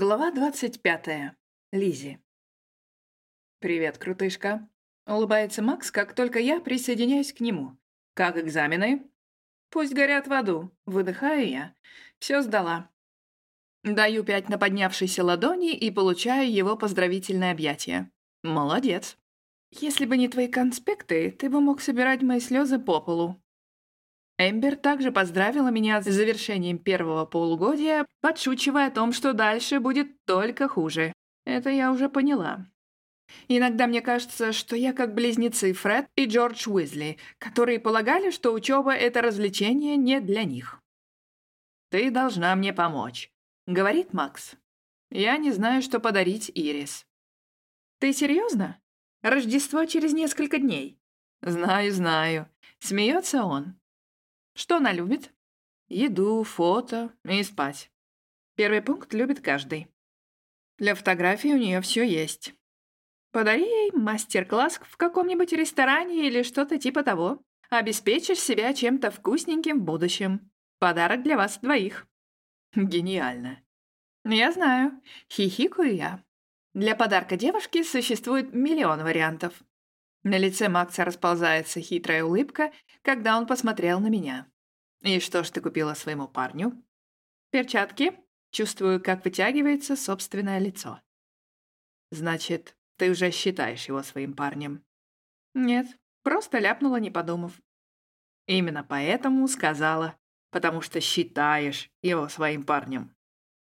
Глава 25. Лизи. «Привет, крутышка!» — улыбается Макс, как только я присоединяюсь к нему. «Как экзамены?» «Пусть горят в аду», — выдыхаю я. Все сдала. Даю пять на поднявшейся ладони и получаю его поздравительное объятие. «Молодец!» «Если бы не твои конспекты, ты бы мог собирать мои слезы по полу», Эмбер также поздравила меня с завершением первого полугодия, подшучивая о том, что дальше будет только хуже. Это я уже поняла. Иногда мне кажется, что я как близнецы Фред и Джордж Уизли, которые полагали, что учеба — это развлечение не для них. «Ты должна мне помочь», — говорит Макс. «Я не знаю, что подарить Ирис». «Ты серьезно? Рождество через несколько дней». «Знаю, знаю», — смеется он. Что она любит? Еду, фото и спать. Первый пункт любит каждый. Для фотографий у нее все есть. Подари ей мастер-класс в каком-нибудь ресторане или что-то типа того. Обеспечишь себя чем-то вкусненьким в будущем. Подарок для вас двоих. Гениально. Я знаю. Хихикаю я. Для подарка девушки существует миллион вариантов. На лице Макса расползается хитрая улыбка, когда он посмотрел на меня. «И что ж ты купила своему парню?» «Перчатки». Чувствую, как вытягивается собственное лицо. «Значит, ты уже считаешь его своим парнем?» «Нет, просто ляпнула, не подумав». «Именно поэтому сказала, потому что считаешь его своим парнем».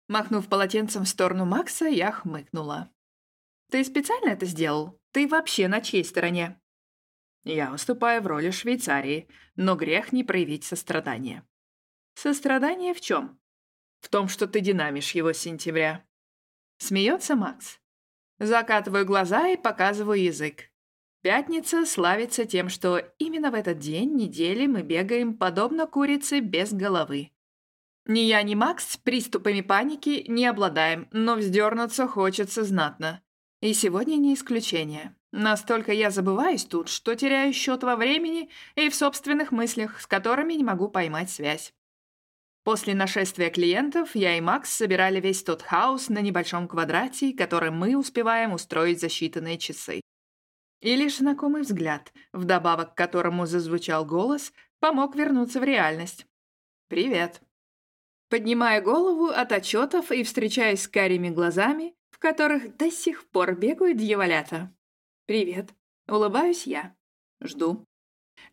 Махнув полотенцем в сторону Макса, я хмыкнула. «Ты специально это сделал? Ты вообще на чьей стороне?» Я выступаю в роли Швейцарии, но грех не проявить сострадание. Сострадание в чем? В том, что ты динамишь его с сентября. Смеется Макс. Закатываю глаза и показываю язык. Пятница славится тем, что именно в этот день недели мы бегаем подобно курице без головы. Ни я, ни Макс с приступами паники не обладаем, но вздернуться хочется знатно. И сегодня не исключение. Настолько я забываюсь тут, что теряю счет во времени и в собственных мыслях, с которыми не могу поймать связь. После нашествия клиентов я и Макс собирали весь тот хаос на небольшом квадрате, который мы успеваем устроить за считанные часы. И лишь знакомый взгляд, вдобавок к которому зазвучал голос, помог вернуться в реальность. «Привет». Поднимая голову от отчетов и встречаясь с карими глазами, в которых до сих пор бегают дьяволята. «Привет». Улыбаюсь я. Жду.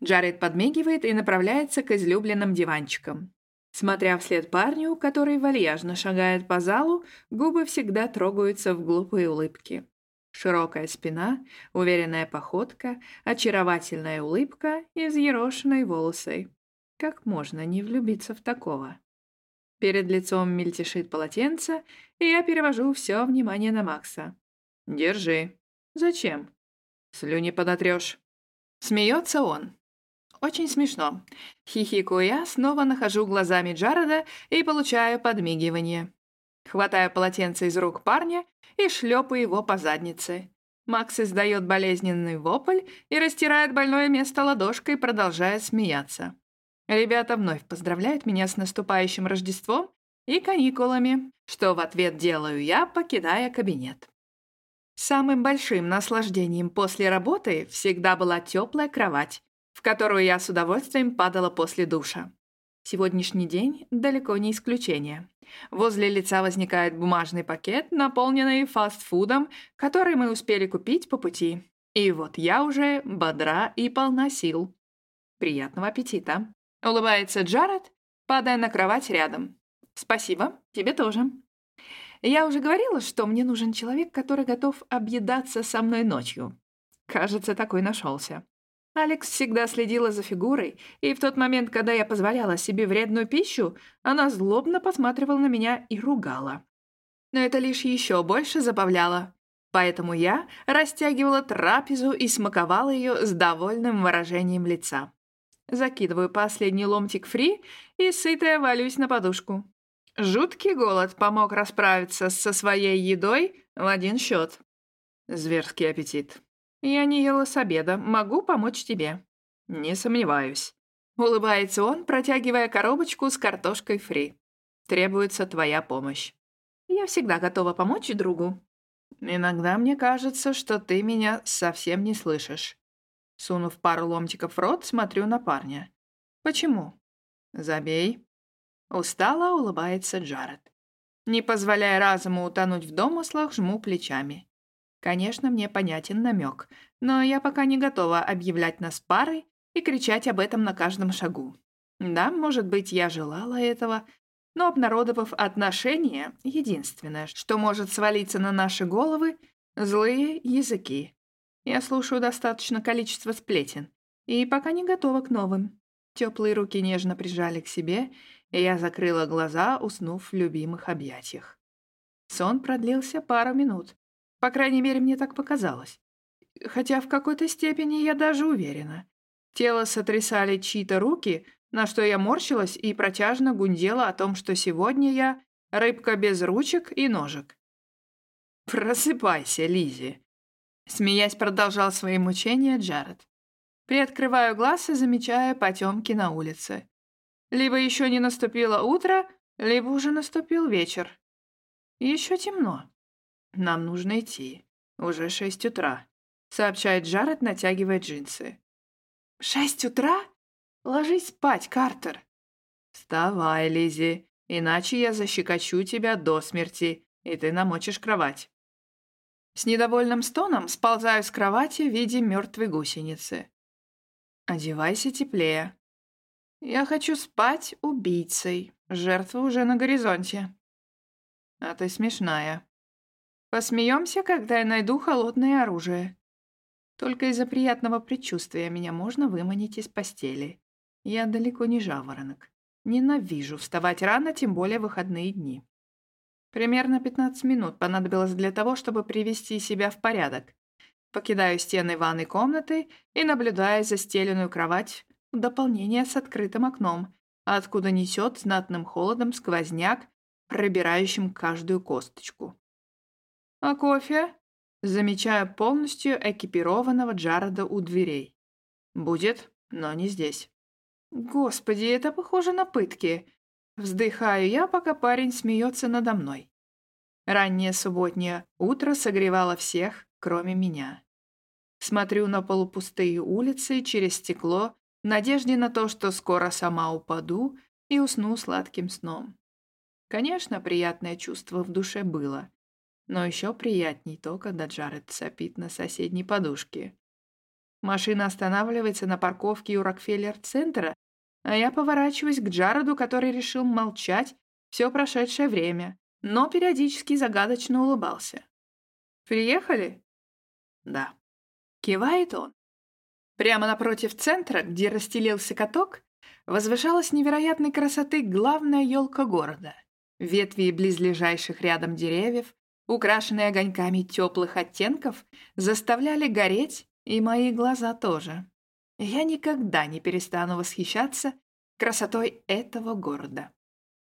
Джаред подмигивает и направляется к излюбленным диванчикам. Смотря вслед парню, который вальяжно шагает по залу, губы всегда трогаются в глупые улыбки. Широкая спина, уверенная походка, очаровательная улыбка и взъерошенные волосы. Как можно не влюбиться в такого? Перед лицом мельтешит полотенце, и я перевожу все внимание на Макса. «Держи». «Зачем?» Слюни подотрешь. Смеется он. Очень смешно. Хихикаю я, снова нахожу глазами Джареда и получаю подмигивание. Хватаю полотенце из рук парня и шлепаю его по заднице. Макс издает болезненный вопль и растирает больное место ладошкой, продолжая смеяться. Ребята вновь поздравляют меня с наступающим Рождеством и каникулами, что в ответ делаю я, покидая кабинет. Самым большим наслаждением после работы всегда была теплая кровать, в которую я с удовольствием падала после душа. Сегодняшний день далеко не исключение. Возле лица возникает бумажный пакет, наполненный фастфудом, который мы успели купить по пути. И вот я уже бодра и полна сил. Приятного аппетита. Улыбается Джаред, падая на кровать рядом. Спасибо, тебе тоже. Я уже говорила, что мне нужен человек, который готов объедаться со мной ночью. Кажется, такой нашелся. Алекс всегда следила за фигурой, и в тот момент, когда я позволяла себе вредную пищу, она злобно посматривала на меня и ругала. Но это лишь еще больше забавляло. Поэтому я растягивала трапезу и смаковала ее с довольным выражением лица. Закидываю последний ломтик фри и сытая валюсь на подушку. Жуткий голод помог расправиться со своей едой в один счет. Зверский аппетит. Я не ела с обеда, могу помочь тебе. Не сомневаюсь. Улыбается он, протягивая коробочку с картошкой фри. Требуется твоя помощь. Я всегда готова помочь другу. Иногда мне кажется, что ты меня совсем не слышишь. Сунув пару ломтиков в рот, смотрю на парня. Почему? Забей. Устало улыбается Джаред. Не позволяя разуму утонуть в домыслах, жму плечами. Конечно, мне понятен намек, но я пока не готова объявлять нас парой и кричать об этом на каждом шагу. Да, может быть, я желала этого, но обнародовав отношения, единственное, что может свалиться на наши головы — злые языки. Я слушаю достаточно количество сплетен и пока не готова к новым. Теплые руки нежно прижали к себе, я закрыла глаза, уснув в любимых объятиях. Сон продлился пару минут. По крайней мере, мне так показалось. Хотя в какой-то степени я даже уверена. Тело сотрясали чьи-то руки, на что я морщилась и протяжно гундела о том, что сегодня я рыбка без ручек и ножек. «Просыпайся, Лизи. Смеясь, продолжал свои мучения Джаред. Приоткрываю глаз и замечаю потемки на улице. Либо еще не наступило утро, либо уже наступил вечер. Еще темно. Нам нужно идти. Уже шесть утра, сообщает Джаред, натягивая джинсы. Шесть утра? Ложись спать, Картер. Вставай, Лизи, иначе я защекочу тебя до смерти, и ты намочишь кровать. С недовольным стоном сползаю с кровати в виде мертвой гусеницы. Одевайся теплее. Я хочу спать убийцей. Жертва уже на горизонте. А ты смешная. Посмеемся, когда я найду холодное оружие. Только из-за приятного предчувствия меня можно выманить из постели. Я далеко не жаворонок. Ненавижу вставать рано, тем более выходные дни. Примерно 15 минут понадобилось для того, чтобы привести себя в порядок. Покидаю стены ванной комнаты и наблюдаю застеленную кровать в дополнение с открытым окном, откуда несет знатным холодом сквозняк, пробирающим каждую косточку. «А кофе?» Замечаю полностью экипированного Джареда у дверей. «Будет, но не здесь». «Господи, это похоже на пытки!» Вздыхаю я, пока парень смеется надо мной. Раннее субботнее утро согревало всех, кроме меня. Смотрю на полупустые улицы через стекло надежде на то, что скоро сама упаду и усну сладким сном. Конечно, приятное чувство в душе было, но еще приятней то, когда Джаред сопит на соседней подушке. Машина останавливается на парковке у Рокфеллер-центра, а я поворачиваюсь к Джареду, который решил молчать все прошедшее время, но периодически загадочно улыбался. «Приехали?» «Да». Кивает он. Прямо напротив центра, где расстелился каток, возвышалась невероятной красоты главная елка города. Ветви близлежащих рядом деревьев, украшенные огоньками теплых оттенков, заставляли гореть и мои глаза тоже. Я никогда не перестану восхищаться красотой этого города.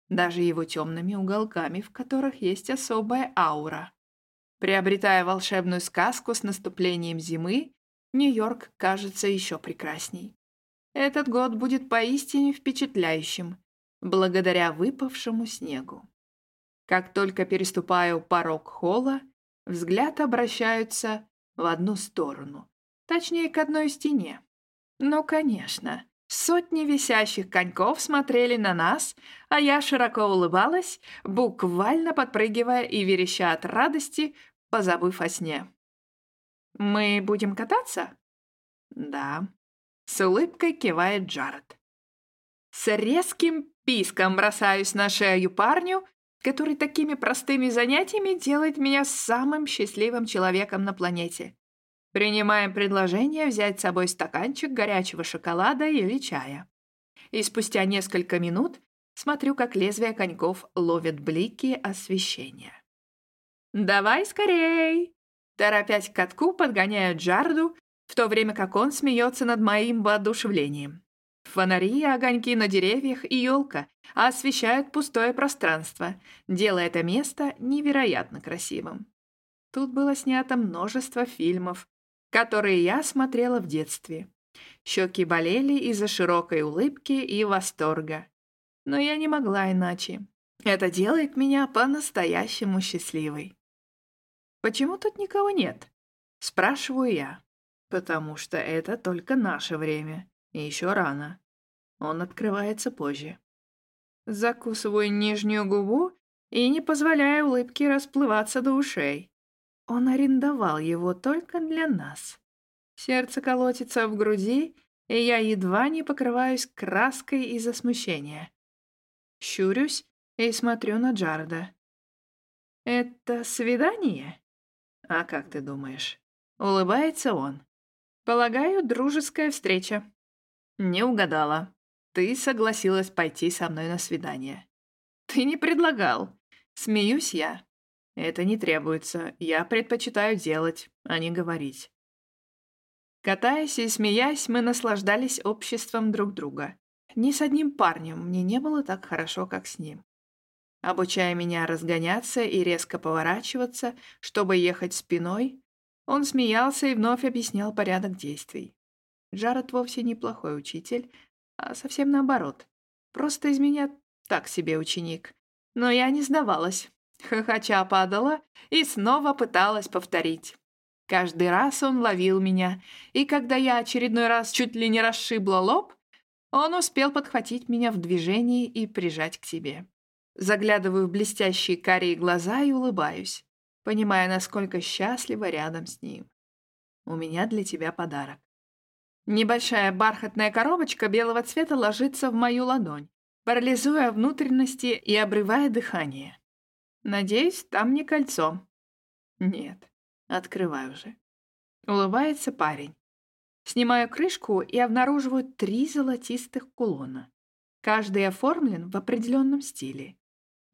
Даже его темными уголками, в которых есть особая аура. Приобретая волшебную сказку с наступлением зимы, Нью-Йорк кажется еще прекрасней. Этот год будет поистине впечатляющим, благодаря выпавшему снегу. Как только переступаю порог холла, взгляд обращается в одну сторону, точнее, к одной стене. Ну, конечно, сотни висящих коньков смотрели на нас, а я широко улыбалась, буквально подпрыгивая и вереща от радости, позабыв о сне. «Мы будем кататься?» «Да», — с улыбкой кивает Джаред. С резким писком бросаюсь на шею парню, который такими простыми занятиями делает меня самым счастливым человеком на планете. Принимаем предложение взять с собой стаканчик горячего шоколада или чая. И спустя несколько минут смотрю, как лезвие коньков ловит блики освещения. «Давай скорей!» Торопясь к катку, подгоняю Джарду, в то время как он смеется над моим воодушевлением. Фонари, огоньки на деревьях и елка освещают пустое пространство, делая это место невероятно красивым. Тут было снято множество фильмов, которые я смотрела в детстве. Щеки болели из-за широкой улыбки и восторга. Но я не могла иначе. Это делает меня по-настоящему счастливой. «Почему тут никого нет?» — спрашиваю я. «Потому что это только наше время, и еще рано. Он открывается позже». Закусываю нижнюю губу и не позволяю улыбке расплываться до ушей. Он арендовал его только для нас. Сердце колотится в груди, и я едва не покрываюсь краской из-за смущения. Щурюсь и смотрю на Джарда. «Это свидание?» «А как ты думаешь?» Улыбается он. «Полагаю, дружеская встреча». «Не угадала. Ты согласилась пойти со мной на свидание». «Ты не предлагал». Смеюсь я. «Это не требуется. Я предпочитаю делать, а не говорить». Катаясь и смеясь, мы наслаждались обществом друг друга. Ни с одним парнем мне не было так хорошо, как с ним. Обучая меня разгоняться и резко поворачиваться, чтобы ехать спиной, он смеялся и вновь объяснял порядок действий. Джаред вовсе неплохой учитель, а совсем наоборот. Просто из меня так себе ученик. Но я не сдавалась. Хохоча падала и снова пыталась повторить. Каждый раз он ловил меня, и когда я очередной раз чуть ли не расшибла лоб, он успел подхватить меня в движении и прижать к себе. Заглядываю в блестящие карие глаза и улыбаюсь, понимая, насколько счастлива рядом с ним. У меня для тебя подарок. Небольшая бархатная коробочка белого цвета ложится в мою ладонь, парализуя внутренности и обрывая дыхание. Надеюсь, там не кольцо. Нет. Открываю же. Улыбается парень. Снимаю крышку и обнаруживаю три золотистых кулона. Каждый оформлен в определенном стиле.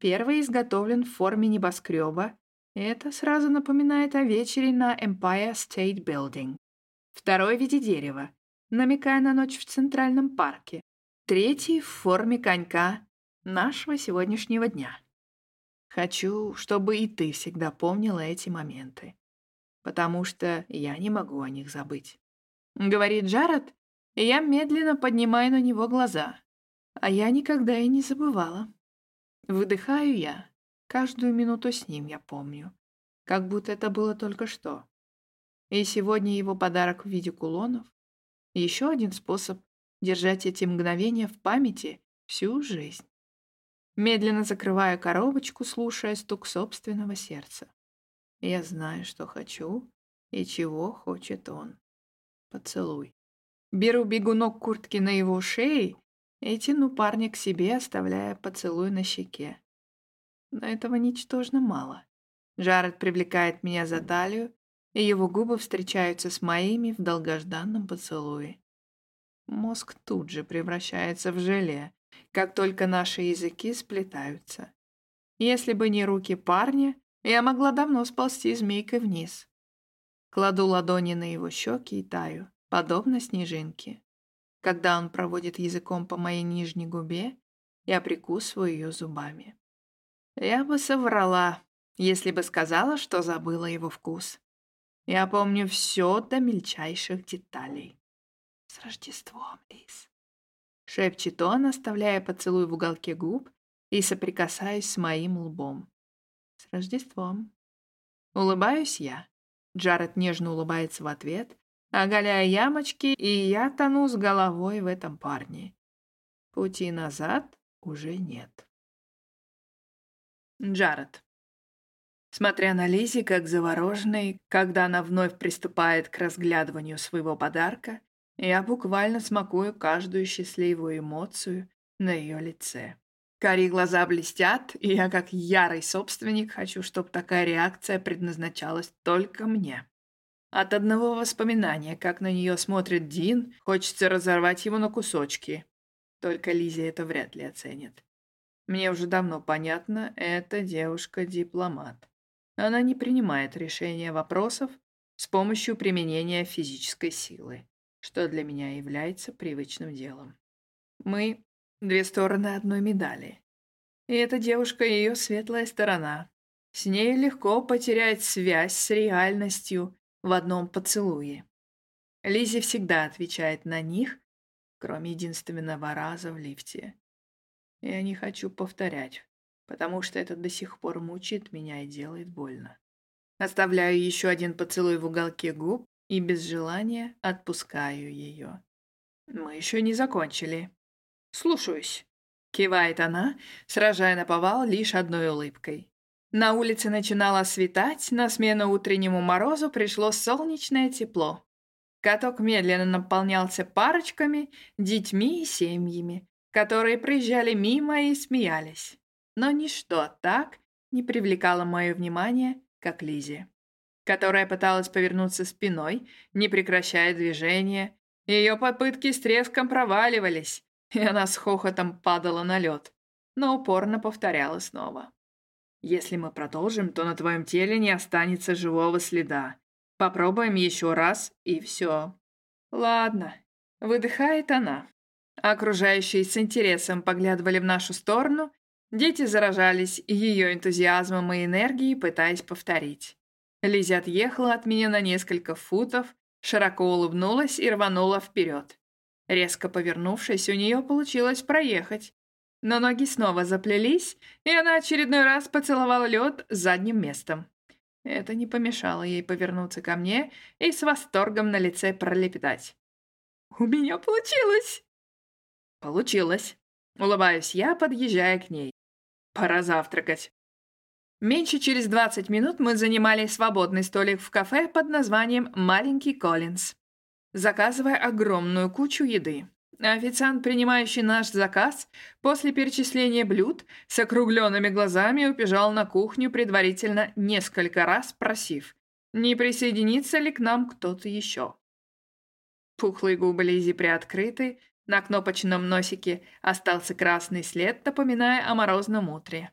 Первый изготовлен в форме небоскреба. Это сразу напоминает о вечере на Empire State Building. Второй в виде дерева, намекая на ночь в Центральном парке. Третий в форме конька нашего сегодняшнего дня. Хочу, чтобы и ты всегда помнила эти моменты потому что я не могу о них забыть. Говорит Джаред, и я медленно поднимаю на него глаза. А я никогда и не забывала. Выдыхаю я. Каждую минуту с ним я помню. Как будто это было только что. И сегодня его подарок в виде кулонов. Еще один способ держать эти мгновения в памяти всю жизнь. Медленно закрываю коробочку, слушая стук собственного сердца. Я знаю, что хочу и чего хочет он. Поцелуй. Беру бегунок куртки на его шее и тяну парня к себе, оставляя поцелуй на щеке. Но этого ничтожно мало. Джаред привлекает меня за талию, и его губы встречаются с моими в долгожданном поцелуе. Мозг тут же превращается в желе, как только наши языки сплетаются. Если бы не руки парня, я могла давно сползти змейкой вниз. Кладу ладони на его щеки и таю, подобно снежинке. Когда он проводит языком по моей нижней губе, я прикусываю ее зубами. Я бы соврала, если бы сказала, что забыла его вкус. Я помню все до мельчайших деталей. С Рождеством, Лиз. Шепчет он, оставляя поцелуй в уголке губ и соприкасаясь с моим лбом. С Рождеством. Улыбаюсь я. Джаред нежно улыбается в ответ, оголяя ямочки, и я тону с головой в этом парне. Пути назад уже нет. Джаред. Смотря на Лизи как завороженный, когда она вновь приступает к разглядыванию своего подарка, я буквально смакую каждую счастливую эмоцию на ее лице. Карие глаза блестят, и я, как ярый собственник, хочу, чтобы такая реакция предназначалась только мне. От одного воспоминания, как на нее смотрит Дин, хочется разорвать его на кусочки. Только Лизе это вряд ли оценит. Мне уже давно понятно, эта девушка-дипломат. Она не принимает решения вопросов с помощью применения физической силы, что для меня является привычным делом. Мы Две стороны одной медали. И эта девушка — ее светлая сторона. С ней легко потерять связь с реальностью в одном поцелуе. Лизи всегда отвечает на них, кроме единственного раза в лифте. Я не хочу повторять потому что это до сих пор мучает меня и делает больно. Оставляю еще один поцелуй в уголке губ и без желания отпускаю ее. Мы еще не закончили. Слушаюсь. Кивает она, сражая на повал лишь одной улыбкой. На улице начинало светать, на смену утреннему морозу пришло солнечное тепло. Каток медленно наполнялся парочками, детьми и семьями, которые проезжали мимо и смеялись. Но ничто так не привлекало мое внимание, как Лизи, которая пыталась повернуться спиной, не прекращая движения. Ее попытки с треском проваливались, и она с хохотом падала на лед, но упорно повторяла снова. «Если мы продолжим, то на твоем теле не останется живого следа. Попробуем еще раз, и все». «Ладно», — выдыхает она. Окружающие с интересом поглядывали в нашу сторону, дети заражались ее энтузиазмом и энергией, пытаясь повторить. Лиза отъехала от меня на несколько футов, широко улыбнулась и рванула вперед. Резко повернувшись, у нее получилось проехать. Но ноги снова заплелись, и она очередной раз поцеловала лед задним местом. Это не помешало ей повернуться ко мне и с восторгом на лице пролепетать. «У меня получилось!» «Получилось!» Улыбаюсь я, подъезжая к ней. «Пора завтракать». Меньше через 20 минут мы занимали свободный столик в кафе под названием «Маленький Коллинз» заказывая огромную кучу еды. Официант, принимающий наш заказ, после перечисления блюд, с округленными глазами убежал на кухню, предварительно несколько раз спросив, не присоединится ли к нам кто-то еще. Пухлые губы Лизи приоткрыты, на кнопочном носике остался красный след, напоминая о морозном утре.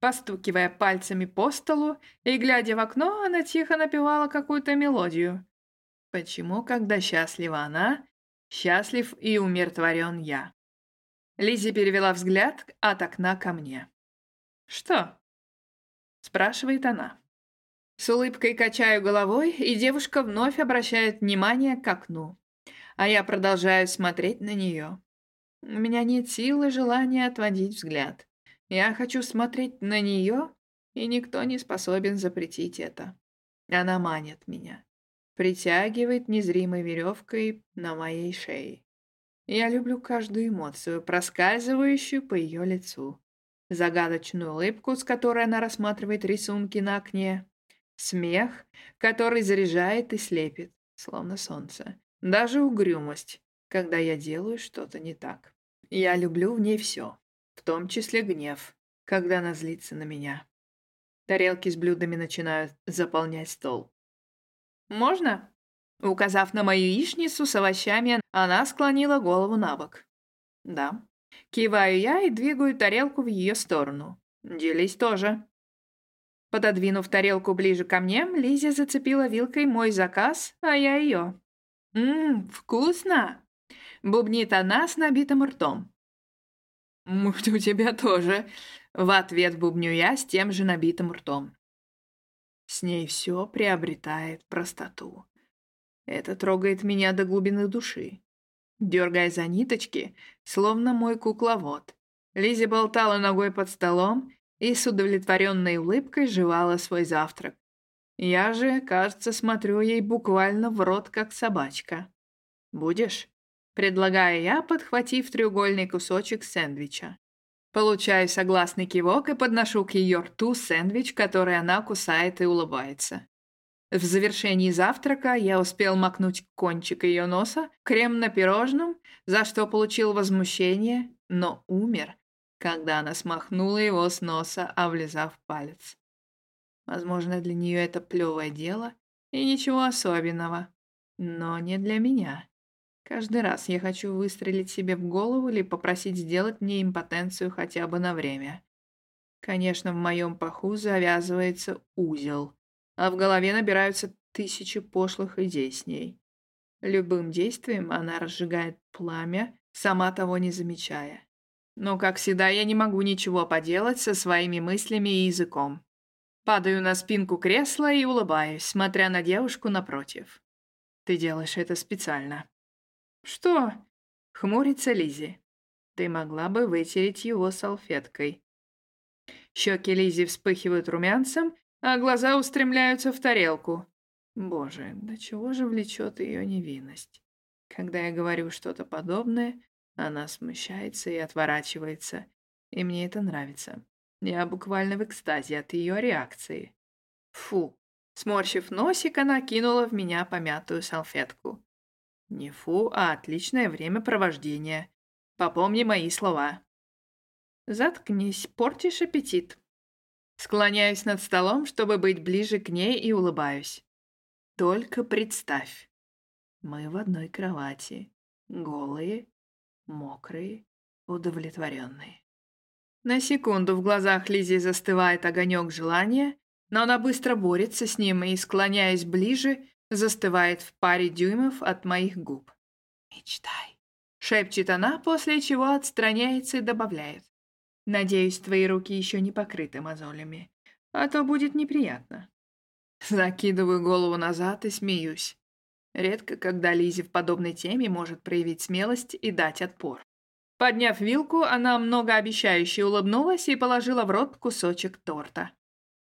Постукивая пальцами по столу и глядя в окно, она тихо напевала какую-то мелодию. Почему, когда счастлива она, счастлив и умиротворен я? Лиззи перевела взгляд от окна ко мне. «Что?» — спрашивает она. С улыбкой качаю головой, и девушка вновь обращает внимание к окну. А я продолжаю смотреть на нее. У меня нет силы желания отводить взгляд. Я хочу смотреть на нее, и никто не способен запретить это. Она манит меня притягивает незримой веревкой на моей шее. Я люблю каждую эмоцию, проскальзывающую по ее лицу. Загадочную улыбку, с которой она рассматривает рисунки на окне. Смех, который заряжает и слепит, словно солнце. Даже угрюмость, когда я делаю что-то не так. Я люблю в ней все, в том числе гнев, когда она злится на меня. Тарелки с блюдами начинают заполнять стол. «Можно?» Указав на мою яичницу с овощами, она склонила голову на бок. «Да». Киваю я и двигаю тарелку в ее сторону. «Делись тоже». Пододвинув тарелку ближе ко мне, Лизия зацепила вилкой мой заказ, а я ее. «Ммм, вкусно!» — бубнит она с набитым ртом. «Может, у тебя тоже?» — в ответ бубню я с тем же набитым ртом. С ней все приобретает простоту. Это трогает меня до глубины души. Дергая за ниточки, словно мой кукловод, Лизи болтала ногой под столом и с удовлетворенной улыбкой жевала свой завтрак. Я же, кажется, смотрю ей буквально в рот, как собачка. «Будешь?» — предлагаю я, подхватив треугольный кусочек сэндвича. Получаю согласный кивок и подношу к ее рту сэндвич, который она кусает и улыбается. В завершении завтрака я успел макнуть кончик ее носа крем на пирожном, за что получил возмущение, но умер, когда она смахнула его с носа, облизав палец. Возможно, для нее это плевое дело и ничего особенного, но не для меня. Каждый раз я хочу выстрелить себе в голову или попросить сделать мне импотенцию хотя бы на время. Конечно, в моем паху завязывается узел, а в голове набираются тысячи пошлых идей с ней. Любым действием она разжигает пламя, сама того не замечая. Но, как всегда, я не могу ничего поделать со своими мыслями и языком. Падаю на спинку кресла и улыбаюсь, смотря на девушку напротив. Ты делаешь это специально. «Что?» — хмурится Лизи. «Ты могла бы вытереть его салфеткой». Щеки Лизи вспыхивают румянцем, а глаза устремляются в тарелку. Боже, до чего же влечет ее невинность? Когда я говорю что-то подобное, она смущается и отворачивается, и мне это нравится. Я буквально в экстазе от ее реакции. Фу. Сморщив носик, она кинула в меня помятую салфетку. Не фу, а отличное времяпровождение. Попомни мои слова. Заткнись, портишь аппетит. Склоняюсь над столом, чтобы быть ближе к ней, и улыбаюсь. Только представь. Мы в одной кровати. Голые, мокрые, удовлетворенные. На секунду в глазах Лизи застывает огонек желания, но она быстро борется с ним и, склоняясь ближе, застывает в паре дюймов от моих губ. «Мечтай», — шепчет она, после чего отстраняется и добавляет. «Надеюсь, твои руки еще не покрыты мозолями, а то будет неприятно». Закидываю голову назад и смеюсь. Редко, когда Лизи в подобной теме может проявить смелость и дать отпор. Подняв вилку, она многообещающе улыбнулась и положила в рот кусочек торта.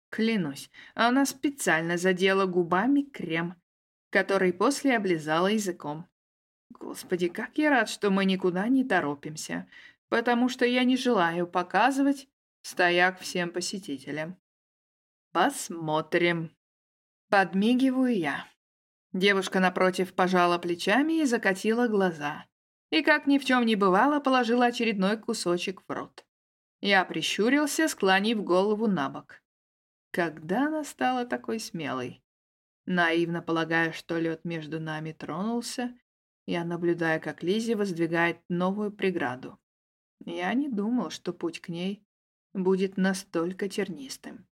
Клянусь, она специально задела губами крем, который после облизала языком. Господи, как я рад, что мы никуда не торопимся, потому что я не желаю показывать стояк всем посетителям. Посмотрим. Подмигиваю я. Девушка напротив пожала плечами и закатила глаза. И, как ни в чем не бывало, положила очередной кусочек в рот. Я прищурился, склонив голову на бок. Когда она стала такой смелой? Наивно полагая, что лед между нами тронулся, я наблюдаю, как Лизи воздвигает новую преграду. Я не думал, что путь к ней будет настолько тернистым.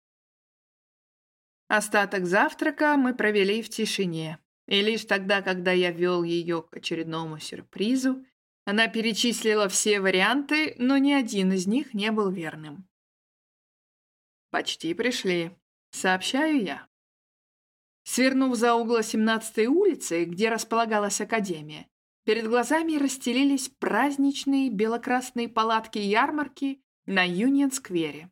Остаток завтрака мы провели в тишине, и лишь тогда, когда я вел ее к очередному сюрпризу, она перечислила все варианты, но ни один из них не был верным. «Почти пришли», — сообщаю я. Свернув за угол 17-й улицы, где располагалась академия, перед глазами расстелились праздничные белокрасные палатки ярмарки на Юнион-сквере.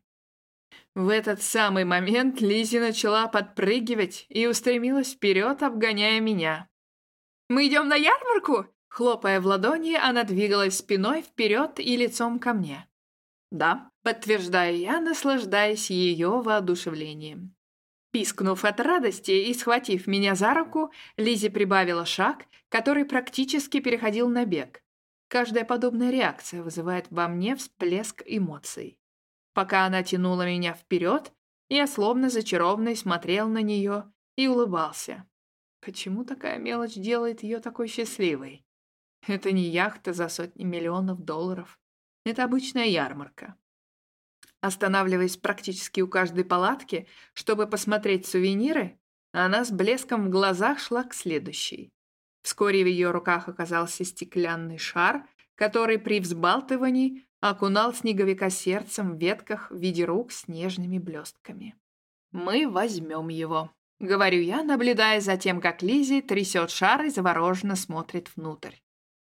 В этот самый момент Лизи начала подпрыгивать и устремилась вперед, обгоняя меня. «Мы идем на ярмарку?» Хлопая в ладони, она двигалась спиной вперед и лицом ко мне. «Да», — подтверждаю я, наслаждаясь ее воодушевлением. Пискнув от радости и схватив меня за руку, Лизи прибавила шаг, который практически переходил на бег. Каждая подобная реакция вызывает во мне всплеск эмоций. Пока она тянула меня вперед, я словно зачарованный смотрел на нее и улыбался. Почему такая мелочь делает ее такой счастливой? Это не яхта за сотни миллионов долларов. Это обычная ярмарка. Останавливаясь практически у каждой палатки, чтобы посмотреть сувениры, она с блеском в глазах шла к следующей. Вскоре в ее руках оказался стеклянный шар, который при взбалтывании окунал снеговика сердцем в ветках в виде рук с нежными блестками. «Мы возьмем его», — говорю я, наблюдая за тем, как Лизи трясет шар и завороженно смотрит внутрь.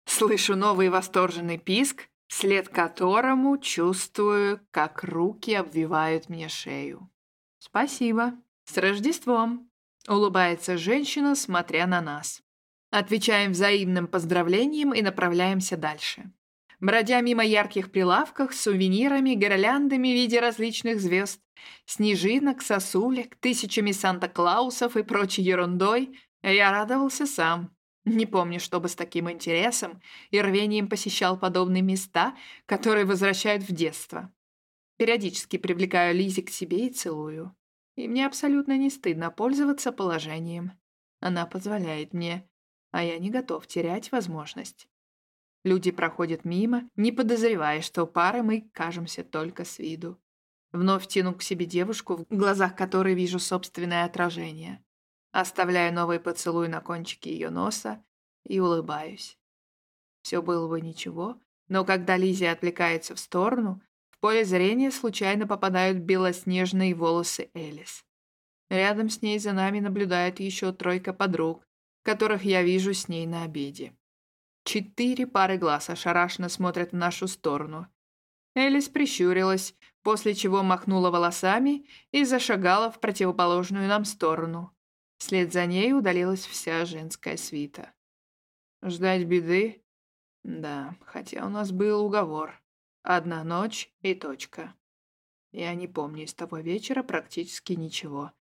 Слышу новый восторженный писк, вслед которому чувствую, как руки обвивают мне шею. «Спасибо. С Рождеством!» — улыбается женщина, смотря на нас. Отвечаем взаимным поздравлением и направляемся дальше. Бродя мимо ярких прилавков с сувенирами, гирляндами в виде различных звезд, снежинок, сосулек, тысячами Санта-Клаусов и прочей ерундой, я радовался сам. Не помню, чтобы с таким интересом и рвением посещал подобные места, которые возвращают в детство. Периодически привлекаю Лизи к себе и целую. И мне абсолютно не стыдно пользоваться положением. Она позволяет мне, а я не готов терять возможность. Люди проходят мимо, не подозревая, что парой мы кажемся только с виду. Вновь тяну к себе девушку, в глазах которой вижу собственное отражение. Оставляю новый поцелуй на кончике ее носа и улыбаюсь. Все было бы ничего, но когда Лизия отвлекается в сторону, в поле зрения случайно попадают белоснежные волосы Элис. Рядом с ней за нами наблюдает еще тройка подруг, которых я вижу с ней на обеде. Четыре пары глаз ошарашенно смотрят в нашу сторону. Элис прищурилась, после чего махнула волосами и зашагала в противоположную нам сторону. Вслед за ней удалилась вся женская свита. Ждать беды? Да, хотя у нас был уговор. Одна ночь и точка. Я не помню с того вечера практически ничего.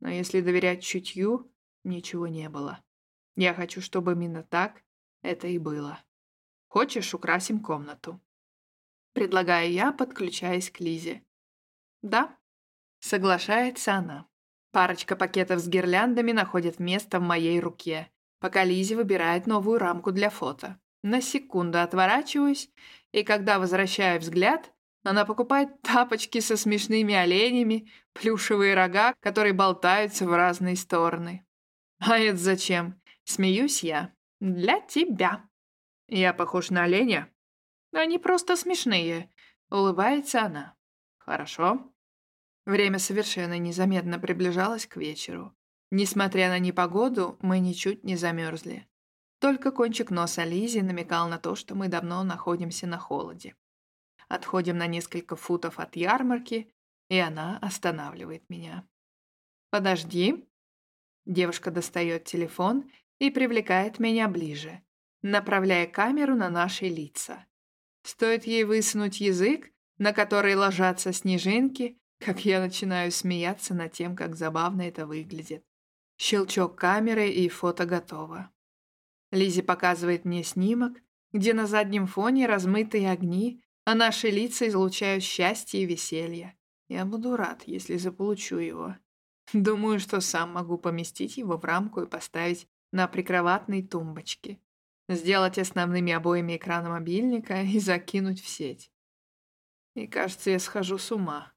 Но если доверять чутью, ничего не было. Я хочу, чтобы именно так это и было. Хочешь, украсим комнату? Предлагаю я, подключаясь к Лизе. Да, соглашается она. Парочка пакетов с гирляндами находит место в моей руке, пока Лизи выбирает новую рамку для фото. На секунду отворачиваюсь, и когда возвращаю взгляд, она покупает тапочки со смешными оленями, плюшевые рога, которые болтаются в разные стороны. А это зачем? Смеюсь я. Для тебя. Я похож на оленя? Они просто смешные. Улыбается она. Хорошо. Время совершенно незаметно приближалось к вечеру. Несмотря на непогоду, мы ничуть не замерзли. Только кончик носа Лизи намекал на то, что мы давно находимся на холоде. Отходим на несколько футов от ярмарки, и она останавливает меня. «Подожди». Девушка достает телефон и привлекает меня ближе, направляя камеру на наши лица. Стоит ей высунуть язык, на который ложатся снежинки, как я начинаю смеяться над тем, как забавно это выглядит. Щелчок камеры и фото готово. Лизи показывает мне снимок, где на заднем фоне размытые огни, а наши лица излучают счастье и веселье. Я буду рад, если заполучу его. Думаю, что сам могу поместить его в рамку и поставить на прикроватной тумбочке. Сделать основными обоями экрана мобильника и закинуть в сеть. И кажется, я схожу с ума.